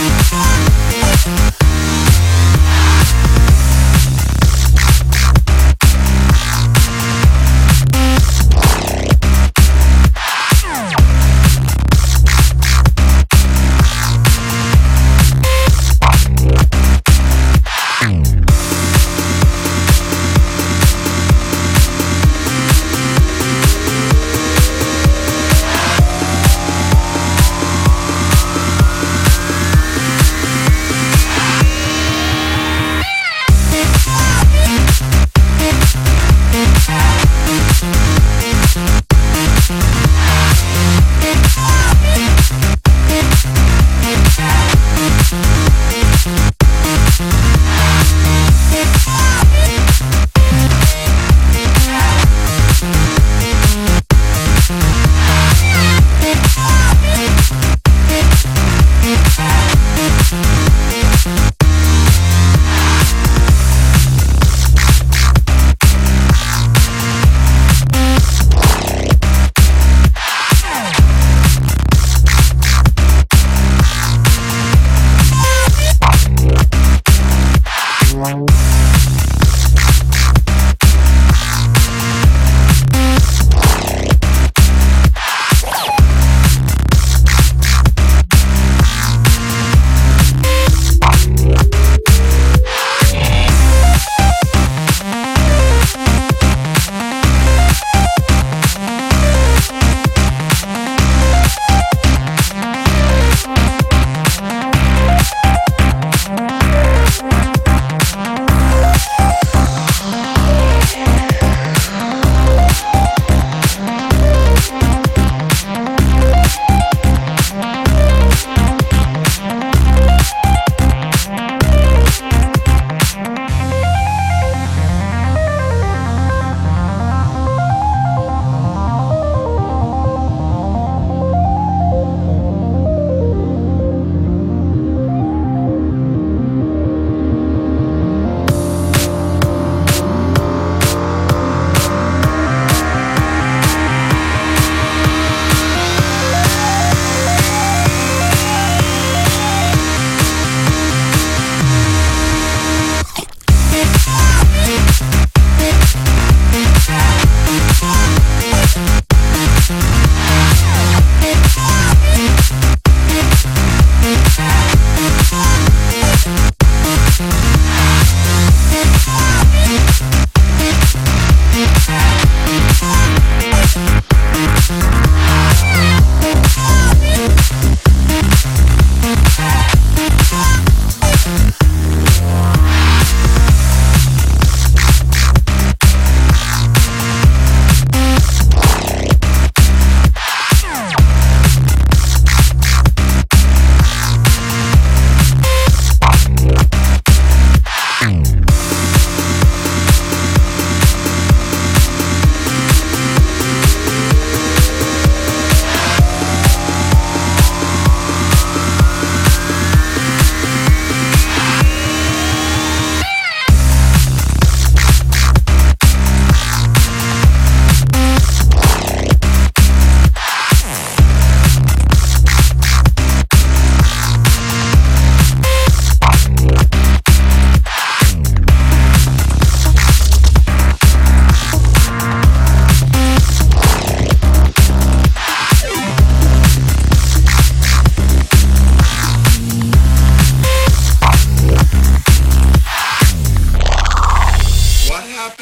We'll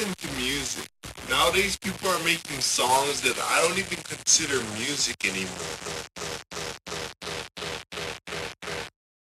Happened to music? Nowadays, people are making songs that I don't even consider music anymore.